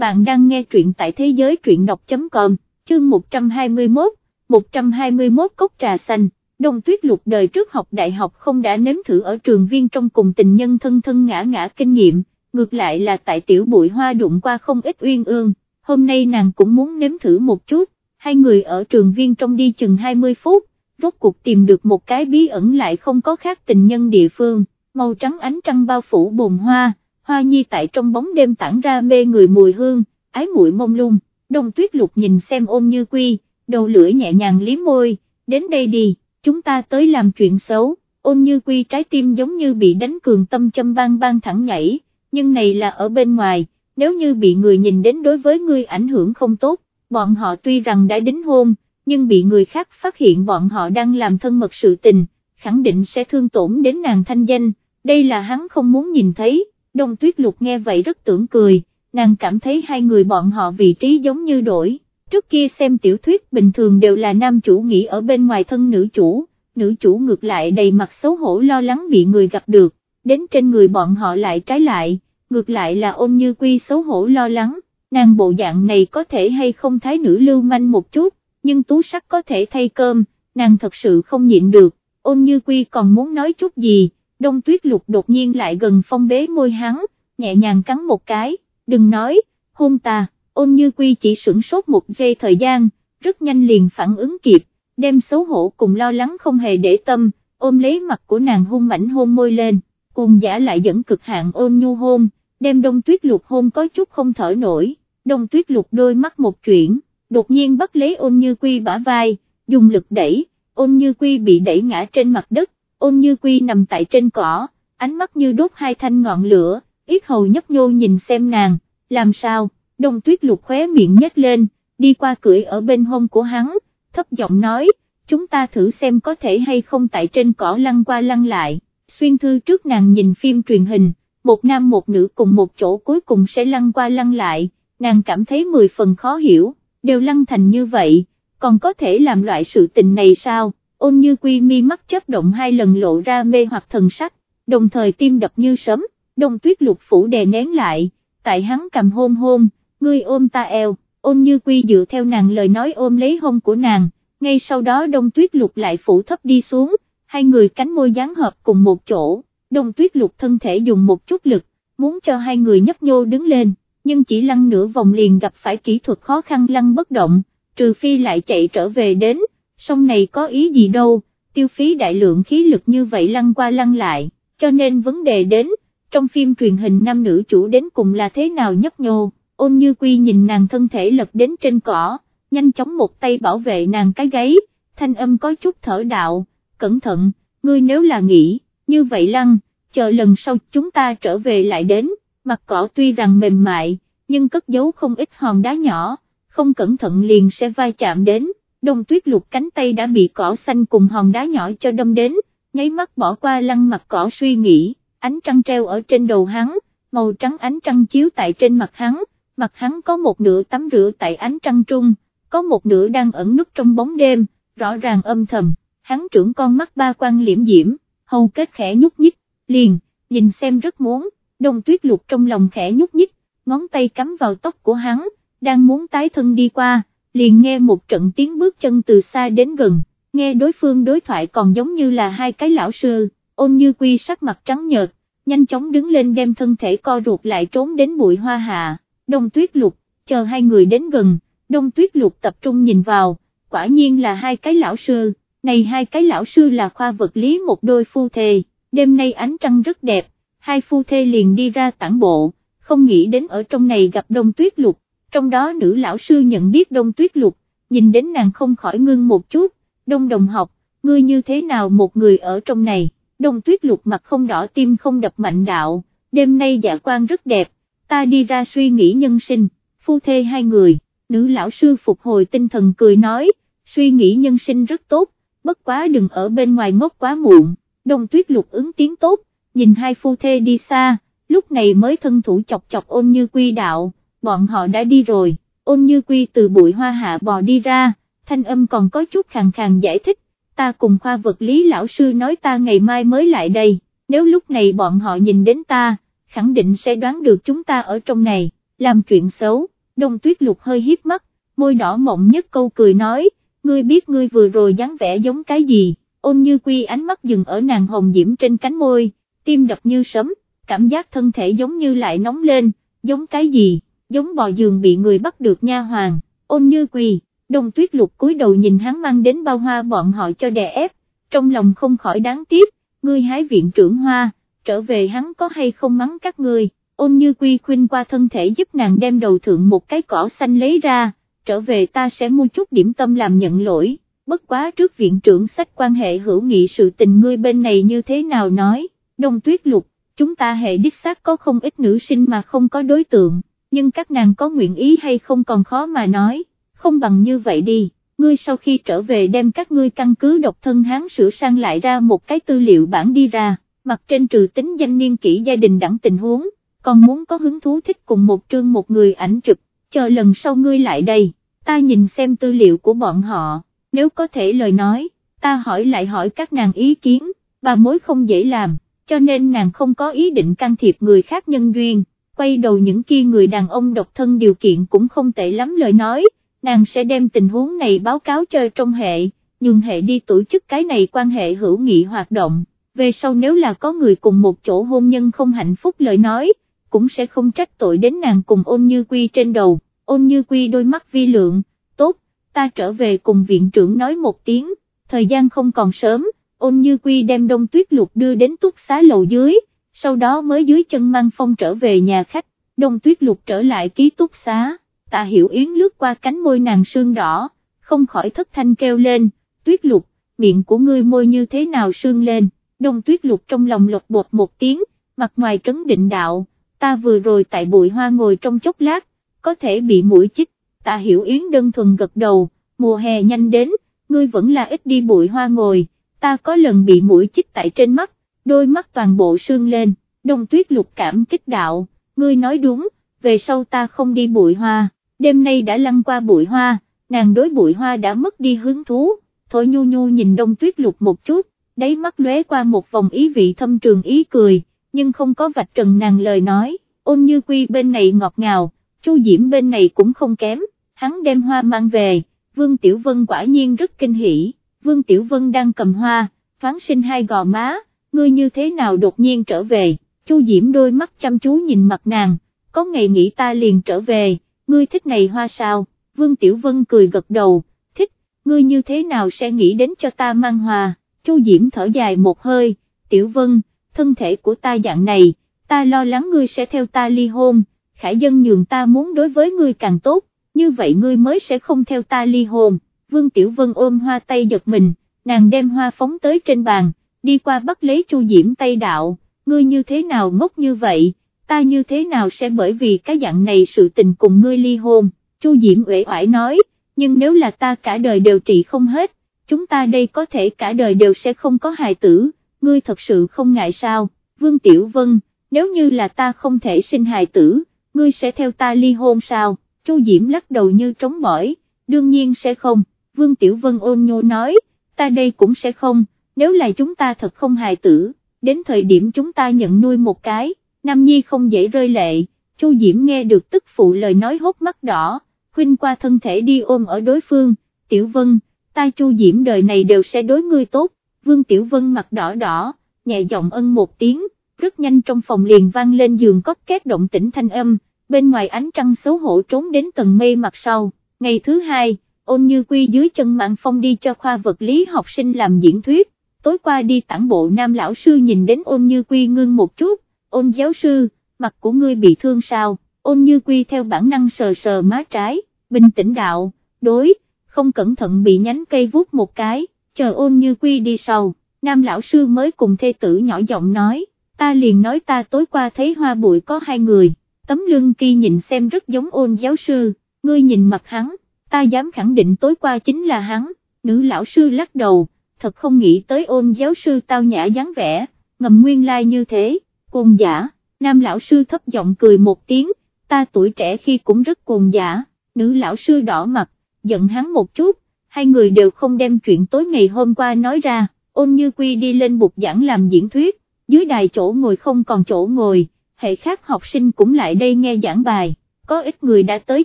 bạn đang nghe truyện tại thế giới truyện đọc.com, chương 121, 121 cốc trà xanh, đông tuyết lục đời trước học đại học không đã nếm thử ở trường viên trong cùng tình nhân thân thân ngã ngã kinh nghiệm, ngược lại là tại tiểu bụi hoa đụng qua không ít uyên ương, hôm nay nàng cũng muốn nếm thử một chút, hai người ở trường viên trong đi chừng 20 phút, rốt cuộc tìm được một cái bí ẩn lại không có khác tình nhân địa phương, màu trắng ánh trăng bao phủ bồn hoa, hoa nhi tại trong bóng đêm tản ra mê người mùi hương, ái muội mông lung, đông tuyết lục nhìn xem ôn như quy, đầu lưỡi nhẹ nhàng liếm môi, đến đây đi, chúng ta tới làm chuyện xấu, ôn như quy trái tim giống như bị đánh cường tâm châm bang bang thẳng nhảy, nhưng này là ở bên ngoài, nếu như bị người nhìn đến đối với ngươi ảnh hưởng không tốt, bọn họ tuy rằng đã đính hôn, nhưng bị người khác phát hiện bọn họ đang làm thân mật sự tình, khẳng định sẽ thương tổn đến nàng thanh danh, đây là hắn không muốn nhìn thấy, đông tuyết lục nghe vậy rất tưởng cười, nàng cảm thấy hai người bọn họ vị trí giống như đổi, trước kia xem tiểu thuyết bình thường đều là nam chủ nghĩ ở bên ngoài thân nữ chủ, nữ chủ ngược lại đầy mặt xấu hổ lo lắng bị người gặp được, đến trên người bọn họ lại trái lại, ngược lại là ôn như quy xấu hổ lo lắng, nàng bộ dạng này có thể hay không thái nữ lưu manh một chút, nhưng tú sắc có thể thay cơm, nàng thật sự không nhịn được, ôn như quy còn muốn nói chút gì, đông tuyết lục đột nhiên lại gần phong bế môi hắn, nhẹ nhàng cắn một cái, đừng nói, hôn ta, ôn như quy chỉ sửng sốt một giây thời gian, rất nhanh liền phản ứng kịp, đem xấu hổ cùng lo lắng không hề để tâm, ôm lấy mặt của nàng hung mảnh hôn môi lên, cùng giả lại dẫn cực hạn ôn nhu hôn, đem đông tuyết lục hôn có chút không thở nổi, đông tuyết lục đôi mắt một chuyển, đột nhiên bắt lấy ôn như quy bả vai, dùng lực đẩy, ôn như quy bị đẩy ngã trên mặt đất, ôn như quy nằm tại trên cỏ, ánh mắt như đốt hai thanh ngọn lửa, ít hầu nhấp nhô nhìn xem nàng, làm sao, đông tuyết lục khóe miệng nhếch lên, đi qua cưỡi ở bên hông của hắn, thấp giọng nói, chúng ta thử xem có thể hay không tại trên cỏ lăn qua lăn lại, xuyên thư trước nàng nhìn phim truyền hình, một nam một nữ cùng một chỗ cuối cùng sẽ lăn qua lăn lại, nàng cảm thấy mười phần khó hiểu, đều lăn thành như vậy, còn có thể làm loại sự tình này sao, ôn như quy mi mắt chớp động hai lần lộ ra mê hoặc thần sắc, đồng thời tim đập như sấm, đông tuyết lục phủ đè nén lại, tại hắn cầm hôn hôn, ngươi ôm ta eo, ôn như quy dựa theo nàng lời nói ôm lấy hông của nàng, ngay sau đó đông tuyết lục lại phủ thấp đi xuống, hai người cánh môi dán hợp cùng một chỗ, đông tuyết lục thân thể dùng một chút lực, muốn cho hai người nhấp nhô đứng lên, nhưng chỉ lăn nửa vòng liền gặp phải kỹ thuật khó khăn lăn bất động, trừ phi lại chạy trở về đến, sông này có ý gì đâu, tiêu phí đại lượng khí lực như vậy lăn qua lăn lại, cho nên vấn đề đến, trong phim truyền hình nam nữ chủ đến cùng là thế nào nhấp nhô, ôn như quy nhìn nàng thân thể lật đến trên cỏ, nhanh chóng một tay bảo vệ nàng cái gáy, thanh âm có chút thở đạo, cẩn thận, ngươi nếu là nghĩ, như vậy lăn, chờ lần sau chúng ta trở về lại đến, mặt cỏ tuy rằng mềm mại, nhưng cất giấu không ít hòn đá nhỏ, không cẩn thận liền sẽ vai chạm đến, đông tuyết lục cánh tay đã bị cỏ xanh cùng hòn đá nhỏ cho đâm đến, nháy mắt bỏ qua lăn mặt cỏ suy nghĩ, ánh trăng treo ở trên đầu hắn, màu trắng ánh trăng chiếu tại trên mặt hắn, mặt hắn có một nửa tắm rửa tại ánh trăng trung, có một nửa đang ẩn nút trong bóng đêm, rõ ràng âm thầm, hắn trưởng con mắt ba quan liễm diễm, hầu kết khẽ nhúc nhích, liền, nhìn xem rất muốn, đông tuyết lục trong lòng khẽ nhúc nhích, ngón tay cắm vào tóc của hắn, đang muốn tái thân đi qua, liền nghe một trận tiếng bước chân từ xa đến gần, nghe đối phương đối thoại còn giống như là hai cái lão sư, ôn như quy sắc mặt trắng nhợt, nhanh chóng đứng lên đem thân thể co ruột lại trốn đến bụi hoa hạ, đông tuyết lục, chờ hai người đến gần, đông tuyết lục tập trung nhìn vào, quả nhiên là hai cái lão sư, này hai cái lão sư là khoa vật lý một đôi phu thề, đêm nay ánh trăng rất đẹp, hai phu thê liền đi ra tản bộ, không nghĩ đến ở trong này gặp đông tuyết lục, trong đó nữ lão sư nhận biết đông tuyết lục, nhìn đến nàng không khỏi ngưng một chút, đông đồng học, ngươi như thế nào một người ở trong này, đông tuyết lục mặt không đỏ tim không đập mạnh đạo, đêm nay dạ quan rất đẹp, ta đi ra suy nghĩ nhân sinh, phu thê hai người, nữ lão sư phục hồi tinh thần cười nói, suy nghĩ nhân sinh rất tốt, bất quá đừng ở bên ngoài ngốc quá muộn, đông tuyết lục ứng tiếng tốt, nhìn hai phu thê đi xa, lúc này mới thân thủ chọc chọc ôn như quy đạo, bọn họ đã đi rồi, ôn như quy từ bụi hoa hạ bò đi ra, thanh âm còn có chút khàn khàn giải thích, ta cùng khoa vật lý lão sư nói ta ngày mai mới lại đây, nếu lúc này bọn họ nhìn đến ta, khẳng định sẽ đoán được chúng ta ở trong này, làm chuyện xấu, đông tuyết lục hơi hiếp mắt, môi đỏ mộng nhất câu cười nói, ngươi biết ngươi vừa rồi dáng vẻ giống cái gì, ôn như quy ánh mắt dừng ở nàng hồng diễm trên cánh môi, tim đập như sấm, cảm giác thân thể giống như lại nóng lên, giống cái gì, giống bò giường bị người bắt được nha hoàng, ôn như quy, đông tuyết lục cúi đầu nhìn hắn mang đến bao hoa bọn họ cho đè ép, trong lòng không khỏi đáng tiếc, ngươi hái viện trưởng hoa, trở về hắn có hay không mắng các ngươi, ôn như quy khuyên qua thân thể giúp nàng đem đầu thượng một cái cỏ xanh lấy ra, trở về ta sẽ mua chút điểm tâm làm nhận lỗi, bất quá trước viện trưởng sách quan hệ hữu nghị sự tình ngươi bên này như thế nào nói, đông tuyết lục, chúng ta hệ đích xác có không ít nữ sinh mà không có đối tượng, nhưng các nàng có nguyện ý hay không còn khó mà nói, không bằng như vậy đi, ngươi sau khi trở về đem các ngươi căn cứ độc thân hán sửa sang lại ra một cái tư liệu bản đi ra, mặt trên trừ tính danh niên kỹ gia đình đẳng tình huống, còn muốn có hứng thú thích cùng một trương một người ảnh chụp, chờ lần sau ngươi lại đây, ta nhìn xem tư liệu của bọn họ, nếu có thể lời nói, ta hỏi lại hỏi các nàng ý kiến, bà mối không dễ làm, cho nên nàng không có ý định can thiệp người khác nhân duyên, quay đầu những kia người đàn ông độc thân điều kiện cũng không tệ lắm lời nói, nàng sẽ đem tình huống này báo cáo cho trong hệ, nhưng hệ đi tổ chức cái này quan hệ hữu nghị hoạt động, về sau nếu là có người cùng một chỗ hôn nhân không hạnh phúc lời nói, cũng sẽ không trách tội đến nàng cùng ôn như quy trên đầu, ôn như quy đôi mắt vi lượng, tốt, ta trở về cùng viện trưởng nói một tiếng, thời gian không còn sớm, ôn như quy đem đông tuyết lục đưa đến túc xá lầu dưới, sau đó mới dưới chân mang phong trở về nhà khách, đông tuyết lục trở lại ký túc xá, tạ hiểu yến lướt qua cánh môi nàng sương đỏ, không khỏi thất thanh kêu lên, tuyết lục, miệng của ngươi môi như thế nào sương lên, đông tuyết lục trong lòng lột bột một tiếng, mặt ngoài trấn định đạo, ta vừa rồi tại bụi hoa ngồi trong chốc lát, có thể bị mũi chích, tạ hiểu yến đơn thuần gật đầu, mùa hè nhanh đến, ngươi vẫn là ít đi bụi hoa ngồi, ta có lần bị mũi chích tại trên mắt, đôi mắt toàn bộ sương lên, đông tuyết lục cảm kích đạo, ngươi nói đúng, về sau ta không đi bụi hoa, đêm nay đã lăn qua bụi hoa, nàng đối bụi hoa đã mất đi hứng thú, thôi nhu nhu nhìn đông tuyết lục một chút, đáy mắt lóe qua một vòng ý vị thâm trường ý cười, nhưng không có vạch trần nàng lời nói, ôn như quy bên này ngọt ngào, chu diễm bên này cũng không kém, hắn đem hoa mang về, Vương Tiểu Vân quả nhiên rất kinh hỉ, Vương Tiểu Vân đang cầm hoa, thoáng sinh hai gò má, ngươi như thế nào đột nhiên trở về, chu diễm đôi mắt chăm chú nhìn mặt nàng, có ngày nghĩ ta liền trở về, ngươi thích này hoa sao, Vương Tiểu Vân cười gật đầu, thích, ngươi như thế nào sẽ nghĩ đến cho ta mang hoa, chu diễm thở dài một hơi, Tiểu Vân, thân thể của ta dạng này, ta lo lắng ngươi sẽ theo ta ly hôn, khải dân nhường ta muốn đối với ngươi càng tốt, như vậy ngươi mới sẽ không theo ta ly hôn, Vương Tiểu Vân ôm hoa tay giật mình, nàng đem hoa phóng tới trên bàn, đi qua bắt lấy Chu Diễm tay đạo, ngươi như thế nào ngốc như vậy, ta như thế nào sẽ bởi vì cái dạng này sự tình cùng ngươi ly hôn, Chu Diễm uể oải nói, nhưng nếu là ta cả đời đều trị không hết, chúng ta đây có thể cả đời đều sẽ không có hài tử, ngươi thật sự không ngại sao, Vương Tiểu Vân, nếu như là ta không thể sinh hài tử, ngươi sẽ theo ta ly hôn sao, Chu Diễm lắc đầu như trống bỏi, đương nhiên sẽ không, Vương Tiểu Vân ôn nhô nói, ta đây cũng sẽ không, nếu là chúng ta thật không hài tử, đến thời điểm chúng ta nhận nuôi một cái, Nam Nhi không dễ rơi lệ, Chu Diễm nghe được tức phụ lời nói hốt mắt đỏ, khuyên qua thân thể đi ôm ở đối phương, Tiểu Vân, ta Chu Diễm đời này đều sẽ đối ngươi tốt, Vương Tiểu Vân mặt đỏ đỏ, nhẹ giọng ân một tiếng, rất nhanh trong phòng liền vang lên giường cót két động tĩnh thanh âm, bên ngoài ánh trăng xấu hổ trốn đến tầng mây mặt sau, ngày thứ hai, ôn như quy dưới chân mạng phong đi cho khoa vật lý học sinh làm diễn thuyết, tối qua đi tản bộ nam lão sư nhìn đến ôn như quy ngưng một chút, ôn giáo sư, mặt của ngươi bị thương sao, ôn như quy theo bản năng sờ sờ má trái, bình tĩnh đạo, đối, không cẩn thận bị nhánh cây vuốt một cái, chờ ôn như quy đi sau, nam lão sư mới cùng thê tử nhỏ giọng nói, ta liền nói ta tối qua thấy hoa bụi có hai người, tấm lưng kia nhìn xem rất giống ôn giáo sư, ngươi nhìn mặt hắn, ta dám khẳng định tối qua chính là hắn, nữ lão sư lắc đầu, thật không nghĩ tới ôn giáo sư tao nhã dáng vẻ, ngầm nguyên lai like như thế, cuồng giả, nam lão sư thấp giọng cười một tiếng, ta tuổi trẻ khi cũng rất cuồng giả, nữ lão sư đỏ mặt, giận hắn một chút, hai người đều không đem chuyện tối ngày hôm qua nói ra, ôn như quy đi lên bục giảng làm diễn thuyết, dưới đài chỗ ngồi không còn chỗ ngồi, hệ khác học sinh cũng lại đây nghe giảng bài, có ít người đã tới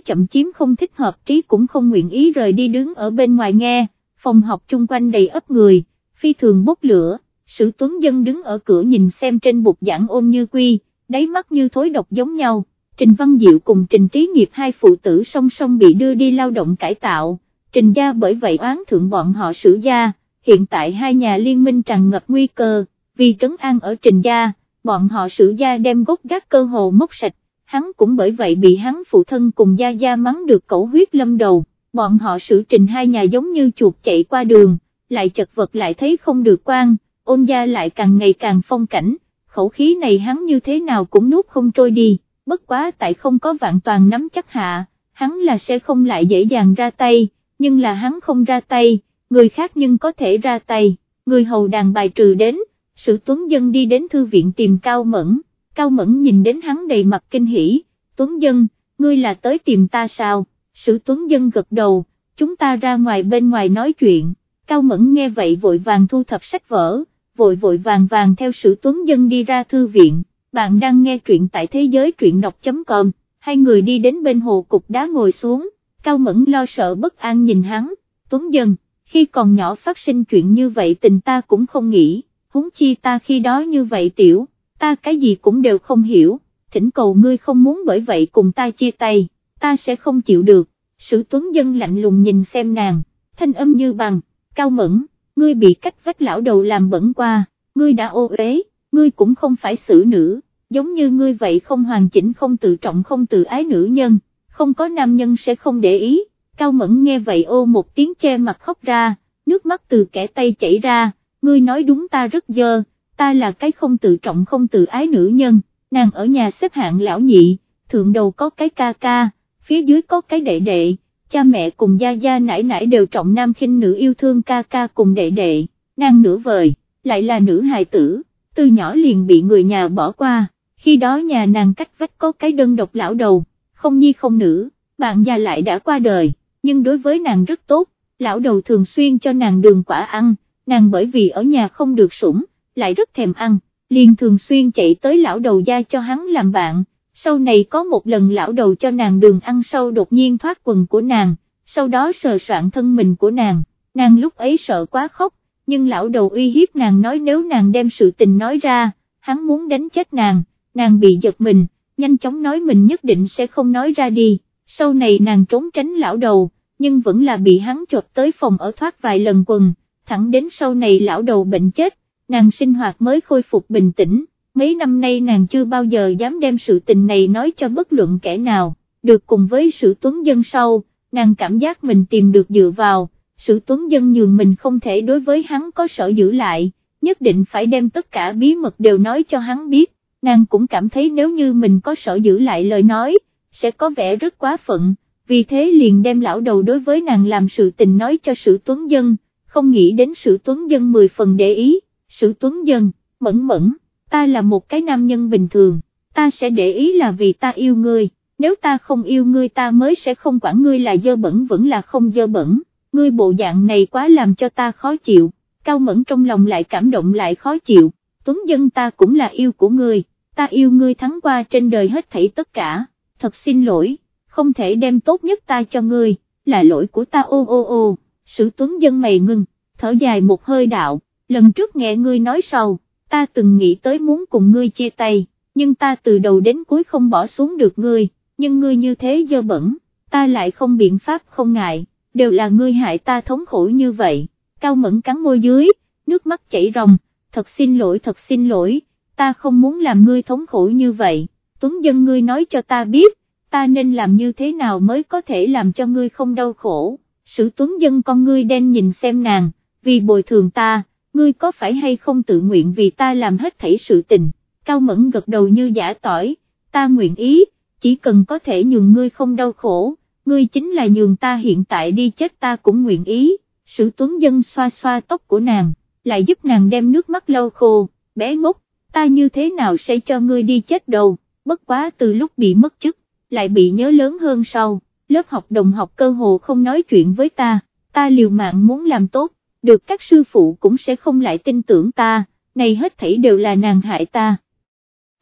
chậm chiếm không thích hợp trí cũng không nguyện ý rời đi đứng ở bên ngoài nghe, phòng học chung quanh đầy ấp người, phi thường bốc lửa, sử tuấn dân đứng ở cửa nhìn xem trên bục giảng ôn như quy, đáy mắt như thối độc giống nhau, Trình Văn Diệu cùng Trình Trí Nghiệp hai phụ tử song song bị đưa đi lao động cải tạo, Trình gia bởi vậy oán thượng bọn họ sử gia, hiện tại hai nhà liên minh tràn ngập nguy cơ, vì trấn an ở Trình gia, bọn họ sử gia đem gốc gác cơ hồ mốc sạch, hắn cũng bởi vậy bị hắn phụ thân cùng gia gia mắng được cẩu huyết lâm đầu, bọn họ sử trình hai nhà giống như chuột chạy qua đường, lại chật vật lại thấy không được quan, ôn gia lại càng ngày càng phong cảnh, khẩu khí này hắn như thế nào cũng nuốt không trôi đi, bất quá tại không có vạn toàn nắm chắc hạ, hắn là sẽ không lại dễ dàng ra tay, nhưng là hắn không ra tay, người khác nhưng có thể ra tay, người hầu đàn bài trừ đến, sự tuấn dân đi đến thư viện tìm Cao Mẫn, Cao Mẫn nhìn đến hắn đầy mặt kinh hỉ, tuấn dân, ngươi là tới tìm ta sao, sử tuấn dân gật đầu, chúng ta ra ngoài bên ngoài nói chuyện, Cao Mẫn nghe vậy vội vàng thu thập sách vở, vội vội vàng vàng theo sử tuấn dân đi ra thư viện, bạn đang nghe truyện tại thế giới truyện đọc.com, hai người đi đến bên hồ cục đá ngồi xuống, Cao Mẫn lo sợ bất an nhìn hắn, tuấn dân, khi còn nhỏ phát sinh chuyện như vậy tình ta cũng không nghĩ, huống chi ta khi đó như vậy tiểu, ta cái gì cũng đều không hiểu, thỉnh cầu ngươi không muốn bởi vậy cùng ta chia tay, ta sẽ không chịu được, sử tuấn dân lạnh lùng nhìn xem nàng, thanh âm như bằng, cao mẫn, ngươi bị cách vách lão đầu làm bẩn qua, ngươi đã ô uế, ngươi cũng không phải xử nữ, giống như ngươi vậy không hoàn chỉnh không tự trọng không tự ái nữ nhân, không có nam nhân sẽ không để ý, cao mẫn nghe vậy ô một tiếng che mặt khóc ra, nước mắt từ kẻ tay chảy ra, ngươi nói đúng ta rất dơ, ta là cái không tự trọng không tự ái nữ nhân, nàng ở nhà xếp hạng lão nhị, thượng đầu có cái ca ca, phía dưới có cái đệ đệ, cha mẹ cùng gia gia nãi nãi đều trọng nam khinh nữ yêu thương ca ca cùng đệ đệ, nàng nửa vời, lại là nữ hài tử, từ nhỏ liền bị người nhà bỏ qua, khi đó nhà nàng cách vách có cái đơn độc lão đầu, không nhi không nữ, bạn già lại đã qua đời, nhưng đối với nàng rất tốt, lão đầu thường xuyên cho nàng đường quả ăn, nàng bởi vì ở nhà không được sủng, lại rất thèm ăn, liền thường xuyên chạy tới lão đầu gia cho hắn làm bạn, sau này có một lần lão đầu cho nàng đường ăn sâu đột nhiên thoát quần của nàng, sau đó sờ soạn thân mình của nàng, nàng lúc ấy sợ quá khóc, nhưng lão đầu uy hiếp nàng nói nếu nàng đem sự tình nói ra, hắn muốn đánh chết nàng, nàng bị giật mình, nhanh chóng nói mình nhất định sẽ không nói ra đi, sau này nàng trốn tránh lão đầu, nhưng vẫn là bị hắn chộp tới phòng ở thoát vài lần quần, thẳng đến sau này lão đầu bệnh chết, nàng sinh hoạt mới khôi phục bình tĩnh, mấy năm nay nàng chưa bao giờ dám đem sự tình này nói cho bất luận kẻ nào, được cùng với sự tuấn dân sau, nàng cảm giác mình tìm được dựa vào, sự tuấn dân nhường mình không thể đối với hắn có sở giữ lại, nhất định phải đem tất cả bí mật đều nói cho hắn biết, nàng cũng cảm thấy nếu như mình có sở giữ lại lời nói, sẽ có vẻ rất quá phận, vì thế liền đem lão đầu đối với nàng làm sự tình nói cho sự tuấn dân, không nghĩ đến sự tuấn dân mười phần để ý, sự tuấn dân, mẫn mẫn, ta là một cái nam nhân bình thường, ta sẽ để ý là vì ta yêu ngươi, nếu ta không yêu ngươi ta mới sẽ không quản ngươi là dơ bẩn vẫn là không dơ bẩn, ngươi bộ dạng này quá làm cho ta khó chịu, cao mẫn trong lòng lại cảm động lại khó chịu, tuấn dân ta cũng là yêu của ngươi, ta yêu ngươi thắng qua trên đời hết thảy tất cả, thật xin lỗi, không thể đem tốt nhất ta cho ngươi, là lỗi của ta ô ô ô sử tuấn dân mày ngưng, thở dài một hơi đạo, lần trước nghe ngươi nói sau, ta từng nghĩ tới muốn cùng ngươi chia tay, nhưng ta từ đầu đến cuối không bỏ xuống được ngươi, nhưng ngươi như thế dơ bẩn, ta lại không biện pháp không ngại, đều là ngươi hại ta thống khổ như vậy, cao mẫn cắn môi dưới, nước mắt chảy ròng, thật xin lỗi thật xin lỗi, ta không muốn làm ngươi thống khổ như vậy, tuấn dân ngươi nói cho ta biết, ta nên làm như thế nào mới có thể làm cho ngươi không đau khổ sử tuấn dân con ngươi đen nhìn xem nàng, vì bồi thường ta, ngươi có phải hay không tự nguyện vì ta làm hết thảy sự tình, cao mẫn gật đầu như giả tỏi, ta nguyện ý, chỉ cần có thể nhường ngươi không đau khổ, ngươi chính là nhường ta hiện tại đi chết ta cũng nguyện ý, sử tuấn dân xoa xoa tóc của nàng, lại giúp nàng đem nước mắt lau khô, bé ngốc, ta như thế nào sẽ cho ngươi đi chết đâu, bất quá từ lúc bị mất chức, lại bị nhớ lớn hơn sau. Lớp học đồng học cơ hồ không nói chuyện với ta, ta liều mạng muốn làm tốt, được các sư phụ cũng sẽ không lại tin tưởng ta, này hết thảy đều là nàng hại ta.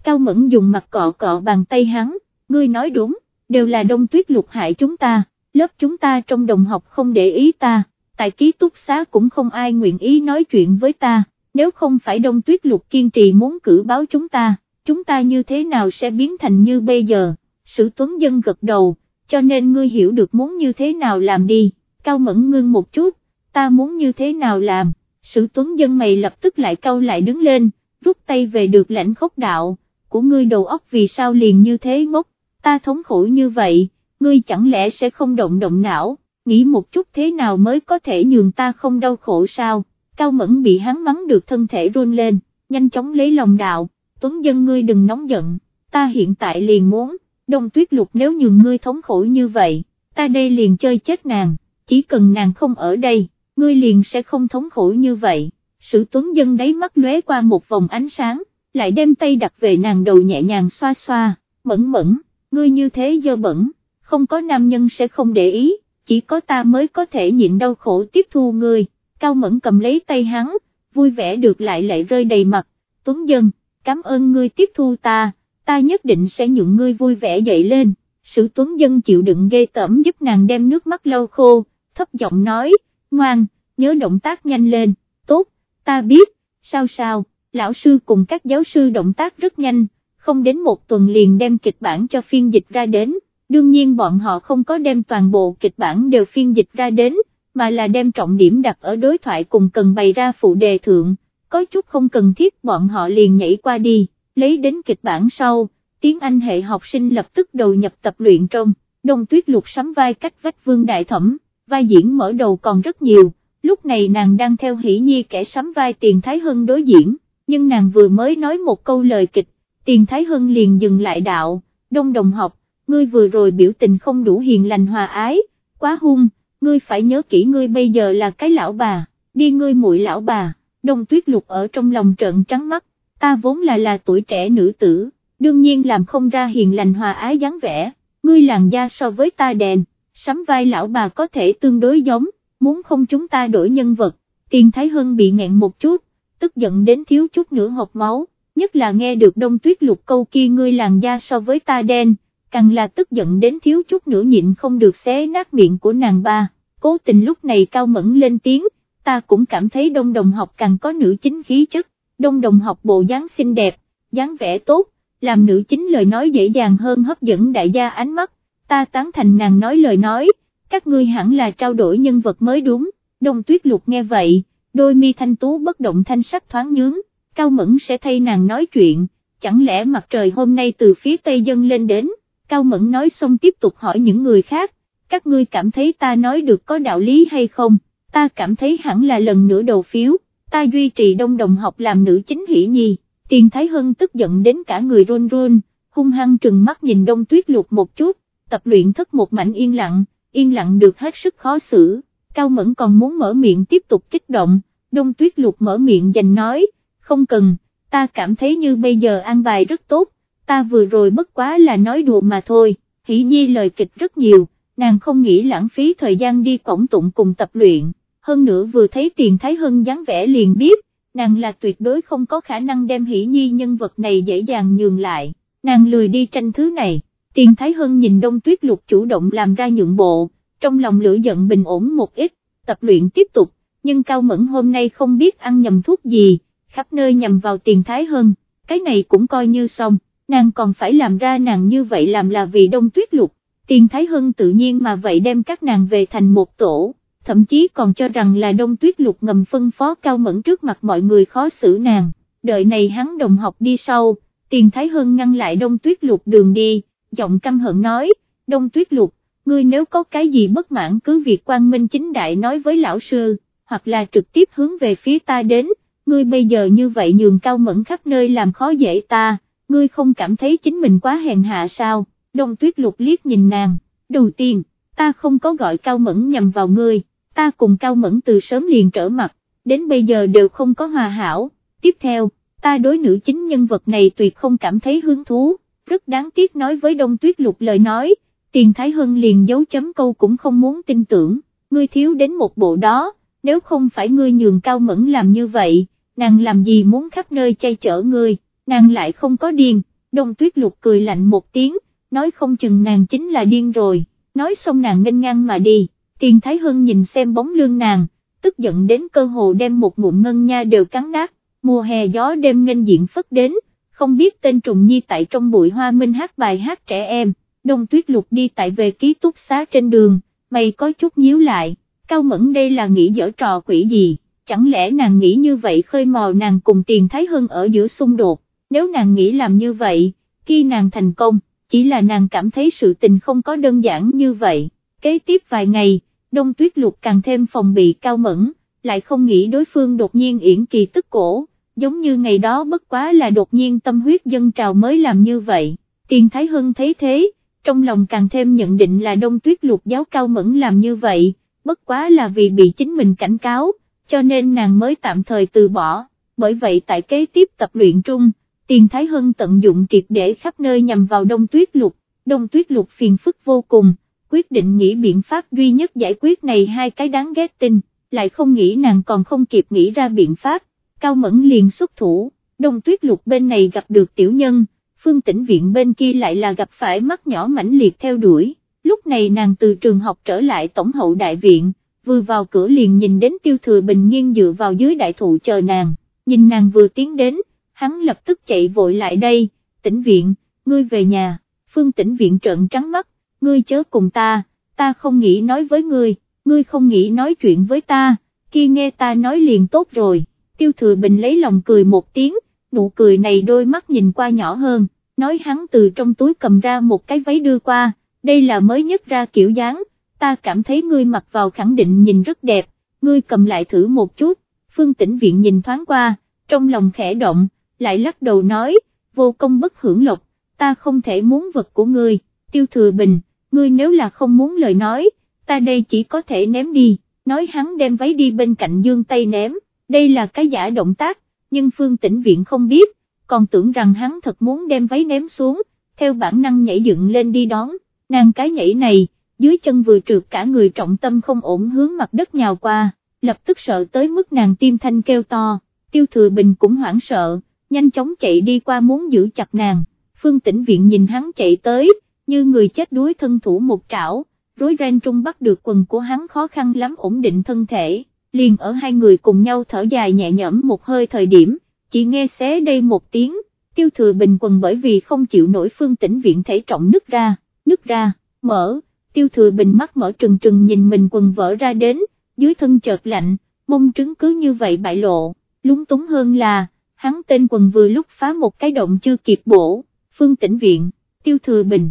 Cao Mẫn dùng mặt cọ cọ bàn tay hắn, ngươi nói đúng, đều là đông tuyết lục hại chúng ta, lớp chúng ta trong đồng học không để ý ta, tại ký túc xá cũng không ai nguyện ý nói chuyện với ta, nếu không phải đông tuyết lục kiên trì muốn cử báo chúng ta, chúng ta như thế nào sẽ biến thành như bây giờ, sử tuấn dân gật đầu, cho nên ngươi hiểu được muốn như thế nào làm đi, cao mẫn ngưng một chút, ta muốn như thế nào làm, sử tuấn dân mày lập tức lại cau lại đứng lên, rút tay về được lãnh khốc đạo, của ngươi đầu óc vì sao liền như thế ngốc, ta thống khổ như vậy, ngươi chẳng lẽ sẽ không động động não, nghĩ một chút thế nào mới có thể nhường ta không đau khổ sao, cao mẫn bị hắn mắng được thân thể run lên, nhanh chóng lấy lòng đạo, tuấn dân ngươi đừng nóng giận, ta hiện tại liền muốn, đông tuyết lục nếu nhường ngươi thống khổ như vậy, ta đây liền chơi chết nàng, chỉ cần nàng không ở đây, ngươi liền sẽ không thống khổ như vậy, sự tuấn dân đáy mắt lóe qua một vòng ánh sáng, lại đem tay đặt về nàng đầu nhẹ nhàng xoa xoa, mẫn mẫn, ngươi như thế dơ bẩn, không có nam nhân sẽ không để ý, chỉ có ta mới có thể nhịn đau khổ tiếp thu ngươi, cao mẫn cầm lấy tay hắn, vui vẻ được lại lại rơi đầy mặt, tuấn dân, cảm ơn ngươi tiếp thu ta, ta nhất định sẽ nhượng ngươi vui vẻ dậy lên, sự tuấn dân chịu đựng ghê tẩm giúp nàng đem nước mắt lau khô, thấp giọng nói, ngoan, nhớ động tác nhanh lên, tốt, ta biết, sao sao, lão sư cùng các giáo sư động tác rất nhanh, không đến một tuần liền đem kịch bản cho phiên dịch ra đến, đương nhiên bọn họ không có đem toàn bộ kịch bản đều phiên dịch ra đến, mà là đem trọng điểm đặt ở đối thoại cùng cần bày ra phụ đề thượng, có chút không cần thiết bọn họ liền nhảy qua đi, lấy đến kịch bản sau, tiếng Anh hệ học sinh lập tức đầu nhập tập luyện trong, đông tuyết lục sắm vai cách vách vương đại thẩm, vai diễn mở đầu còn rất nhiều, lúc này nàng đang theo hỷ nhi kẻ sắm vai tiền Thái Hân đối diễn, nhưng nàng vừa mới nói một câu lời kịch, tiền Thái Hân liền dừng lại đạo, đông đồng học, ngươi vừa rồi biểu tình không đủ hiền lành hòa ái, quá hung, ngươi phải nhớ kỹ ngươi bây giờ là cái lão bà, đi ngươi muội lão bà, đông tuyết lục ở trong lòng trợn trắng mắt, ta vốn là là tuổi trẻ nữ tử, đương nhiên làm không ra hiền lành hòa ái dáng vẻ, ngươi làn da so với ta đèn, sắm vai lão bà có thể tương đối giống, muốn không chúng ta đổi nhân vật, tiền Thái hưng bị nghẹn một chút, tức giận đến thiếu chút nữa hộp máu, nhất là nghe được đông tuyết lục câu kia ngươi làn da so với ta đen, càng là tức giận đến thiếu chút nữa nhịn không được xé nát miệng của nàng ba, cố tình lúc này cao mẫn lên tiếng, ta cũng cảm thấy đông đồng học càng có nữ chính khí chất, đông đồng học bộ dáng xinh đẹp, dáng vẻ tốt, làm nữ chính lời nói dễ dàng hơn hấp dẫn đại gia ánh mắt, ta tán thành nàng nói lời nói, các ngươi hẳn là trao đổi nhân vật mới đúng, đông tuyết lục nghe vậy, đôi mi thanh tú bất động thanh sắc thoáng nhướng, cao mẫn sẽ thay nàng nói chuyện, chẳng lẽ mặt trời hôm nay từ phía tây dân lên đến, cao mẫn nói xong tiếp tục hỏi những người khác, các ngươi cảm thấy ta nói được có đạo lý hay không, ta cảm thấy hẳn là lần nữa đầu phiếu, ta duy trì đông đồng học làm nữ chính hỷ nhi, tiền thái hân tức giận đến cả người run run, hung hăng trừng mắt nhìn đông tuyết lục một chút, tập luyện thất một mảnh yên lặng, yên lặng được hết sức khó xử, cao mẫn còn muốn mở miệng tiếp tục kích động, đông tuyết lục mở miệng dành nói, không cần, ta cảm thấy như bây giờ an bài rất tốt, ta vừa rồi bất quá là nói đùa mà thôi, hỷ nhi lời kịch rất nhiều, nàng không nghĩ lãng phí thời gian đi cổng tụng cùng tập luyện, hơn nữa vừa thấy tiền thái hân dáng vẻ liền biết, nàng là tuyệt đối không có khả năng đem hỷ nhi nhân vật này dễ dàng nhường lại, nàng lười đi tranh thứ này, tiền thái hân nhìn đông tuyết lục chủ động làm ra nhượng bộ, trong lòng lửa giận bình ổn một ít, tập luyện tiếp tục, nhưng cao mẫn hôm nay không biết ăn nhầm thuốc gì, khắp nơi nhầm vào tiền thái hân, cái này cũng coi như xong, nàng còn phải làm ra nàng như vậy làm là vì đông tuyết lục, tiền thái hân tự nhiên mà vậy đem các nàng về thành một tổ thậm chí còn cho rằng là đông tuyết lục ngầm phân phó cao mẫn trước mặt mọi người khó xử nàng, đợi này hắn đồng học đi sau, tiền thái Hân ngăn lại đông tuyết lục đường đi, giọng căm hận nói, đông tuyết lục, ngươi nếu có cái gì bất mãn cứ việc quan minh chính đại nói với lão sư, hoặc là trực tiếp hướng về phía ta đến, ngươi bây giờ như vậy nhường cao mẫn khắp nơi làm khó dễ ta, ngươi không cảm thấy chính mình quá hèn hạ sao, đông tuyết lục liếc nhìn nàng, đầu tiên, ta không có gọi cao mẫn nhầm vào ngươi ta cùng Cao Mẫn từ sớm liền trở mặt, đến bây giờ đều không có hòa hảo, tiếp theo, ta đối nữ chính nhân vật này tuyệt không cảm thấy hứng thú, rất đáng tiếc nói với Đông Tuyết Lục lời nói, Tiền Thái Hân liền giấu chấm câu cũng không muốn tin tưởng, ngươi thiếu đến một bộ đó, nếu không phải ngươi nhường Cao Mẫn làm như vậy, nàng làm gì muốn khắp nơi chay chở ngươi, nàng lại không có điên, Đông Tuyết Lục cười lạnh một tiếng, nói không chừng nàng chính là điên rồi, nói xong nàng nghênh ngang mà đi, tiền thái Hân nhìn xem bóng lưng nàng, tức giận đến cơ hồ đem một ngụm ngân nha đều cắn nát, mùa hè gió đêm nghênh diện phất đến, không biết tên trùng nhi tại trong bụi hoa minh hát bài hát trẻ em, đông tuyết lục đi tại về ký túc xá trên đường, mày có chút nhíu lại, cao mẫn đây là nghĩ dở trò quỷ gì, chẳng lẽ nàng nghĩ như vậy khơi mò nàng cùng tiền thái hơn ở giữa xung đột, nếu nàng nghĩ làm như vậy, khi nàng thành công, chỉ là nàng cảm thấy sự tình không có đơn giản như vậy, kế tiếp vài ngày, đông tuyết lục càng thêm phòng bị cao mẫn, lại không nghĩ đối phương đột nhiên yển kỳ tức cổ, giống như ngày đó bất quá là đột nhiên tâm huyết dân trào mới làm như vậy, tiền thái hưng thấy thế, trong lòng càng thêm nhận định là đông tuyết lục giáo cao mẫn làm như vậy, bất quá là vì bị chính mình cảnh cáo, cho nên nàng mới tạm thời từ bỏ, bởi vậy tại kế tiếp tập luyện trung, tiền thái hưng tận dụng triệt để khắp nơi nhằm vào đông tuyết lục, đông tuyết lục phiền phức vô cùng, quyết định nghĩ biện pháp duy nhất giải quyết này hai cái đáng ghét tin, lại không nghĩ nàng còn không kịp nghĩ ra biện pháp, cao mẫn liền xuất thủ, đông tuyết lục bên này gặp được tiểu nhân, phương tĩnh viện bên kia lại là gặp phải mắt nhỏ mãnh liệt theo đuổi, lúc này nàng từ trường học trở lại tổng hậu đại viện, vừa vào cửa liền nhìn đến tiêu thừa bình nghiêng dựa vào dưới đại thụ chờ nàng, nhìn nàng vừa tiến đến, hắn lập tức chạy vội lại đây, tĩnh viện, ngươi về nhà, phương tĩnh viện trợn trắng mắt, ngươi chớ cùng ta, ta không nghĩ nói với ngươi, ngươi không nghĩ nói chuyện với ta, kia nghe ta nói liền tốt rồi, tiêu thừa bình lấy lòng cười một tiếng, nụ cười này đôi mắt nhìn qua nhỏ hơn, nói hắn từ trong túi cầm ra một cái váy đưa qua, đây là mới nhất ra kiểu dáng, ta cảm thấy ngươi mặc vào khẳng định nhìn rất đẹp, ngươi cầm lại thử một chút, phương tĩnh viện nhìn thoáng qua, trong lòng khẽ động, lại lắc đầu nói, vô công bất hưởng lộc, ta không thể muốn vật của ngươi, tiêu thừa bình, ngươi nếu là không muốn lời nói, ta đây chỉ có thể ném đi, nói hắn đem váy đi bên cạnh dương tay ném, đây là cái giả động tác, nhưng phương tĩnh viện không biết, còn tưởng rằng hắn thật muốn đem váy ném xuống, theo bản năng nhảy dựng lên đi đón, nàng cái nhảy này, dưới chân vừa trượt cả người trọng tâm không ổn hướng mặt đất nhào qua, lập tức sợ tới mức nàng tim thanh kêu to, tiêu thừa bình cũng hoảng sợ, nhanh chóng chạy đi qua muốn giữ chặt nàng, phương tĩnh viện nhìn hắn chạy tới, như người chết đuối thân thủ một trảo, rối ren trung bắt được quần của hắn khó khăn lắm ổn định thân thể, liền ở hai người cùng nhau thở dài nhẹ nhõm một hơi thời điểm, chỉ nghe xé đây một tiếng, tiêu thừa bình quần bởi vì không chịu nổi phương tĩnh viện thể trọng nứt ra, nứt ra, mở, tiêu thừa bình mắt mở trừng trừng nhìn mình quần vỡ ra đến, dưới thân chợt lạnh, mông trứng cứ như vậy bại lộ, lúng túng hơn là, hắn tên quần vừa lúc phá một cái động chưa kịp bổ, phương tĩnh viện, tiêu thừa bình.